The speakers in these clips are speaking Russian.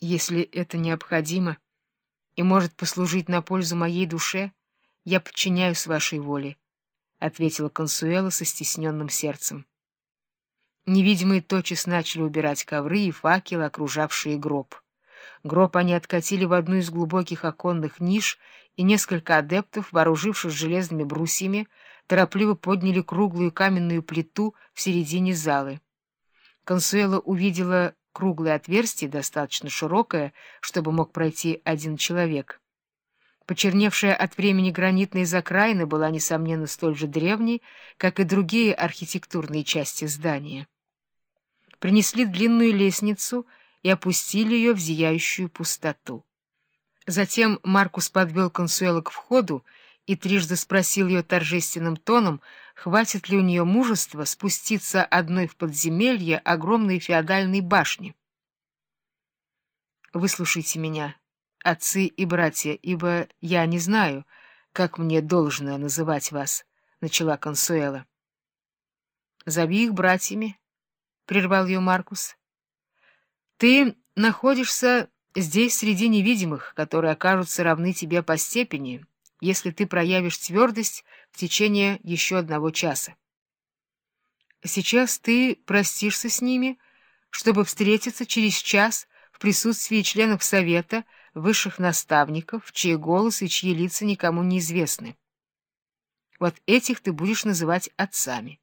Если это необходимо и может послужить на пользу моей душе, я подчиняюсь вашей воле, — ответила Консуэла со стесненным сердцем. Невидимые тотчас начали убирать ковры и факелы, окружавшие гроб. Гроб они откатили в одну из глубоких оконных ниш, и несколько адептов, вооружившись железными брусьями, торопливо подняли круглую каменную плиту в середине залы. Консуэла увидела круглое отверстие, достаточно широкое, чтобы мог пройти один человек. Почерневшая от времени гранитная закраина была, несомненно, столь же древней, как и другие архитектурные части здания. Принесли длинную лестницу и опустили ее в зияющую пустоту. Затем Маркус подвел Консуэла к входу и трижды спросил ее торжественным тоном, хватит ли у нее мужества спуститься одной в подземелье огромной феодальной башни. «Выслушайте меня, отцы и братья, ибо я не знаю, как мне должно называть вас», — начала Консуэла. «Зови их братьями», — прервал ее Маркус. «Ты находишься здесь среди невидимых, которые окажутся равны тебе по степени» если ты проявишь твердость в течение еще одного часа. Сейчас ты простишься с ними, чтобы встретиться через час в присутствии членов Совета, высших наставников, чьи голос и чьи лица никому не известны. Вот этих ты будешь называть отцами.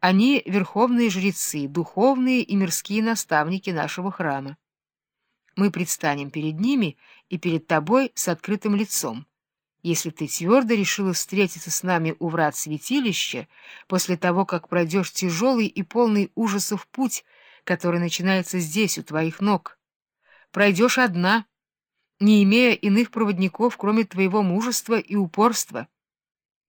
Они — верховные жрецы, духовные и мирские наставники нашего храма. Мы предстанем перед ними и перед тобой с открытым лицом если ты твердо решила встретиться с нами у врат святилища после того, как пройдешь тяжелый и полный ужасов путь, который начинается здесь, у твоих ног. Пройдешь одна, не имея иных проводников, кроме твоего мужества и упорства.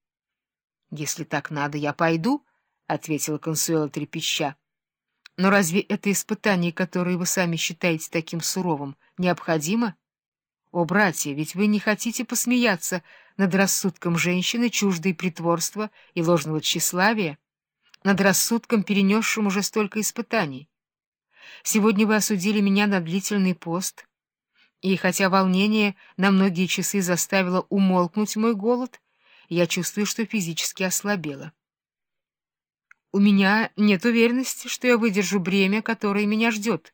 — Если так надо, я пойду, — ответила Консуэла трепеща. — Но разве это испытание, которое вы сами считаете таким суровым, необходимо? — о, братья, ведь вы не хотите посмеяться над рассудком женщины, чуждой притворства и ложного тщеславия, над рассудком, перенесшим уже столько испытаний. Сегодня вы осудили меня на длительный пост, и хотя волнение на многие часы заставило умолкнуть мой голод, я чувствую, что физически ослабела. У меня нет уверенности, что я выдержу бремя, которое меня ждет.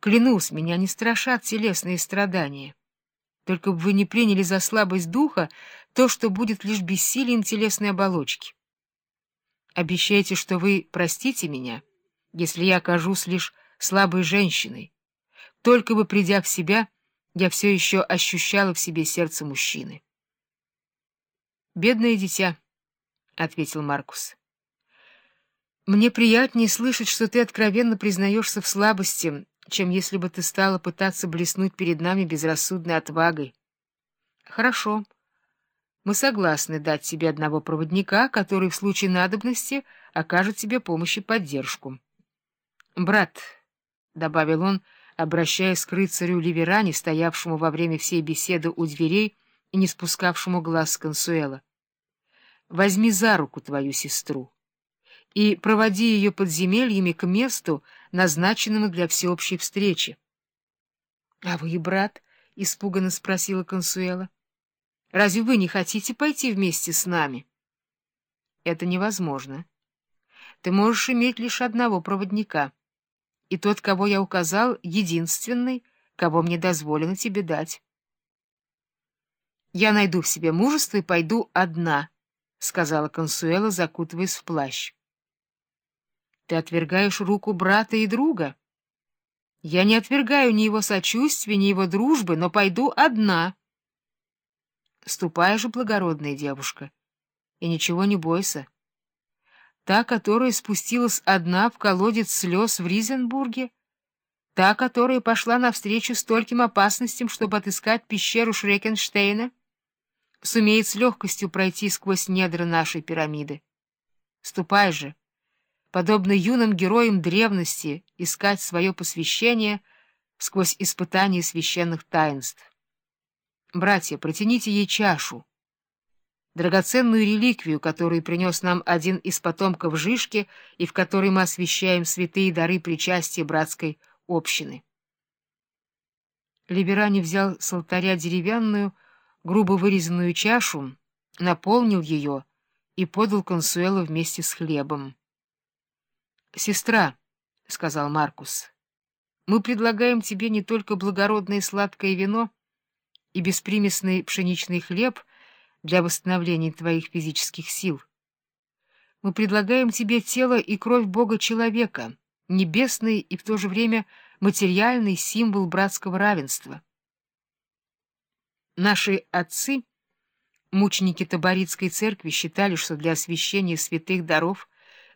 Клянусь, меня не страшат телесные страдания. Только бы вы не приняли за слабость духа то, что будет лишь бессилием телесной оболочки. Обещайте, что вы простите меня, если я окажусь лишь слабой женщиной. Только бы, придя в себя, я все еще ощущала в себе сердце мужчины. «Бедное дитя», — ответил Маркус. «Мне приятнее слышать, что ты откровенно признаешься в слабости, чем если бы ты стала пытаться блеснуть перед нами безрассудной отвагой. Хорошо. Мы согласны дать тебе одного проводника, который в случае надобности окажет тебе помощь и поддержку. Брат, — добавил он, обращаясь к рыцарю Ливерани, стоявшему во время всей беседы у дверей и не спускавшему глаз с Консуэла, — возьми за руку твою сестру и проводи ее подземельями к месту, назначенному для всеобщей встречи. — А вы, брат? — испуганно спросила Консуэла. — Разве вы не хотите пойти вместе с нами? — Это невозможно. Ты можешь иметь лишь одного проводника, и тот, кого я указал, единственный, кого мне дозволено тебе дать. — Я найду в себе мужество и пойду одна, — сказала Консуэла, закутываясь в плащ. Ты отвергаешь руку брата и друга. Я не отвергаю ни его сочувствия, ни его дружбы, но пойду одна. Ступай же, благородная девушка, и ничего не бойся. Та, которая спустилась одна в колодец слез в Ризенбурге, та, которая пошла навстречу стольким опасностям, чтобы отыскать пещеру Шрекенштейна, сумеет с легкостью пройти сквозь недра нашей пирамиды. Ступай же подобно юным героям древности, искать свое посвящение сквозь испытания священных таинств. Братья, протяните ей чашу, драгоценную реликвию, которую принес нам один из потомков Жишки и в которой мы освящаем святые дары причастия братской общины. Либерани взял с алтаря деревянную, грубо вырезанную чашу, наполнил ее и подал консуэлу вместе с хлебом. «Сестра», — сказал Маркус, — «мы предлагаем тебе не только благородное сладкое вино и беспримесный пшеничный хлеб для восстановления твоих физических сил. Мы предлагаем тебе тело и кровь Бога-человека, небесный и в то же время материальный символ братского равенства. Наши отцы, мученики Таборитской церкви, считали, что для освящения святых даров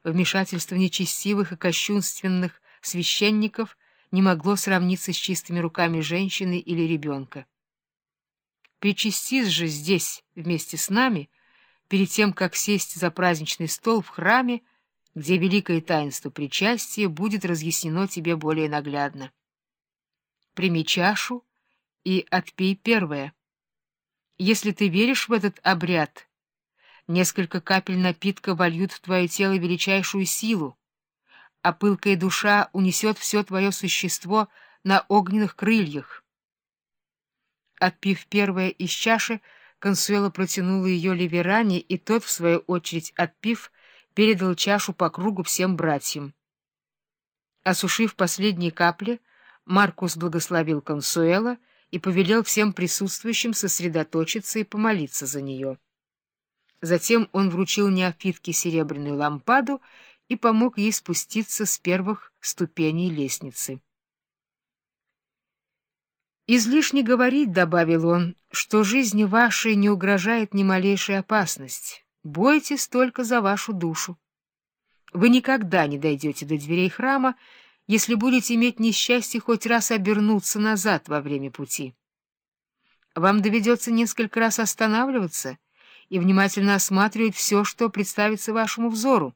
вмешательство нечестивых и кощунственных священников не могло сравниться с чистыми руками женщины или ребенка. Причастись же здесь вместе с нами, перед тем, как сесть за праздничный стол в храме, где великое таинство причастия будет разъяснено тебе более наглядно. Прими чашу и отпей первое. Если ты веришь в этот обряд, несколько капель напитка вольют в твое тело величайшую силу, а пылкая душа унесет все твое существо на огненных крыльях. Отпив первое из чаши, Консуэла протянула ее Ливеране, и тот, в свою очередь, отпив, передал чашу по кругу всем братьям. Осушив последние капли, Маркус благословил Консуэла и повелел всем присутствующим сосредоточиться и помолиться за нее. Затем он вручил неофитке серебряную лампаду и помог ей спуститься с первых ступеней лестницы. «Излишне говорить, — добавил он, — что жизни вашей не угрожает ни малейшая опасность. Бойтесь только за вашу душу. Вы никогда не дойдете до дверей храма, если будете иметь несчастье хоть раз обернуться назад во время пути. Вам доведется несколько раз останавливаться и внимательно осматривать все, что представится вашему взору.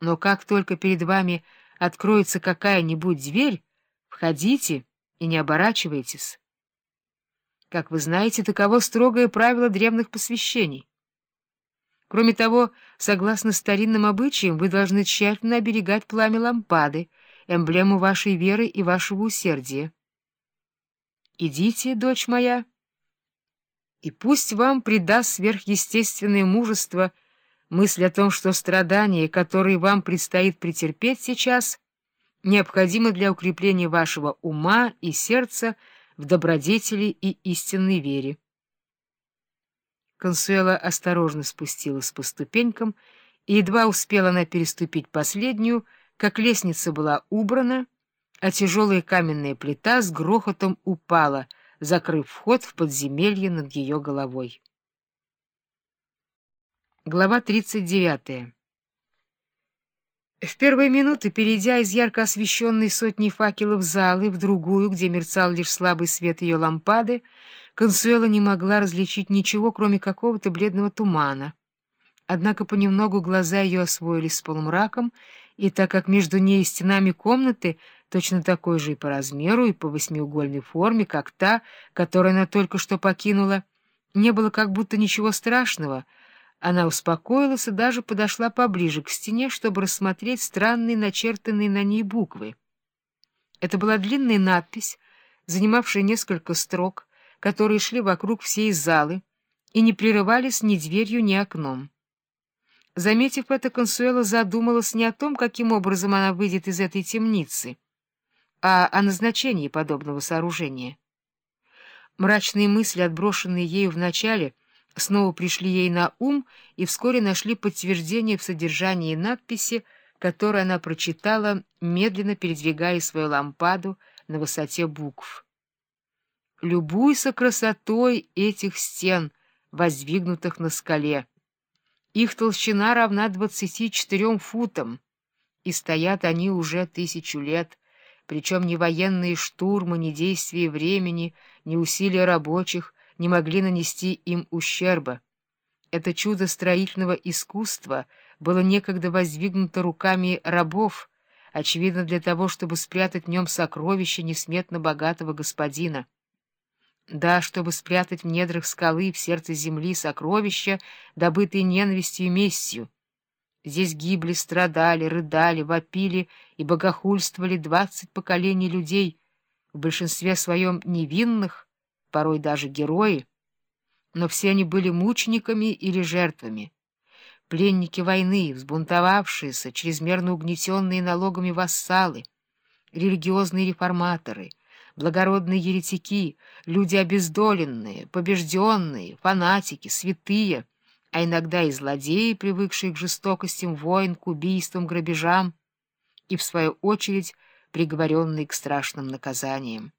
Но как только перед вами откроется какая-нибудь дверь, входите и не оборачивайтесь. Как вы знаете, таково строгое правило древних посвящений. Кроме того, согласно старинным обычаям, вы должны тщательно оберегать пламя лампады, эмблему вашей веры и вашего усердия. Идите, дочь моя, и пусть вам придаст сверхъестественное мужество мысль о том, что страдания, которые вам предстоит претерпеть сейчас, необходимы для укрепления вашего ума и сердца в добродетели и истинной вере. Консуэла осторожно спустилась по ступенькам, и едва успела она переступить последнюю, как лестница была убрана, а тяжелая каменная плита с грохотом упала, закрыв вход в подземелье над ее головой. Глава 39 В первые минуты, перейдя из ярко освещенной сотней факелов залы в другую, где мерцал лишь слабый свет ее лампады, Консуэла не могла различить ничего, кроме какого-то бледного тумана. Однако понемногу глаза ее освоились с полумраком, и так как между ней и стенами комнаты точно такой же и по размеру, и по восьмиугольной форме, как та, которую она только что покинула, не было как будто ничего страшного, она успокоилась и даже подошла поближе к стене, чтобы рассмотреть странные начертанные на ней буквы. Это была длинная надпись, занимавшая несколько строк, которые шли вокруг всей залы и не прерывались ни дверью, ни окном. Заметив это, Консуэла задумалась не о том, каким образом она выйдет из этой темницы, а о назначении подобного сооружения. Мрачные мысли, отброшенные ею вначале, снова пришли ей на ум и вскоре нашли подтверждение в содержании надписи, которую она прочитала, медленно передвигая свою лампаду на высоте букв. Любуйся красотой этих стен, воздвигнутых на скале. Их толщина равна двадцати четырем футам, и стоят они уже тысячу лет, причем ни военные штурмы, ни действия времени, ни усилия рабочих не могли нанести им ущерба. Это чудо строительного искусства было некогда воздвигнуто руками рабов, очевидно для того, чтобы спрятать в нем сокровища несметно богатого господина. Да, чтобы спрятать в недрах скалы, в сердце земли сокровища, добытые ненавистью и местью. Здесь гибли, страдали, рыдали, вопили и богохульствовали двадцать поколений людей, в большинстве своем невинных, порой даже герои, но все они были мучениками или жертвами, пленники войны, взбунтовавшиеся, чрезмерно угнетенные налогами вассалы, религиозные реформаторы, благородные еретики, люди обездоленные, побежденные, фанатики, святые, а иногда и злодеи, привыкшие к жестокостям войн, к убийствам, грабежам, и, в свою очередь, приговоренные к страшным наказаниям.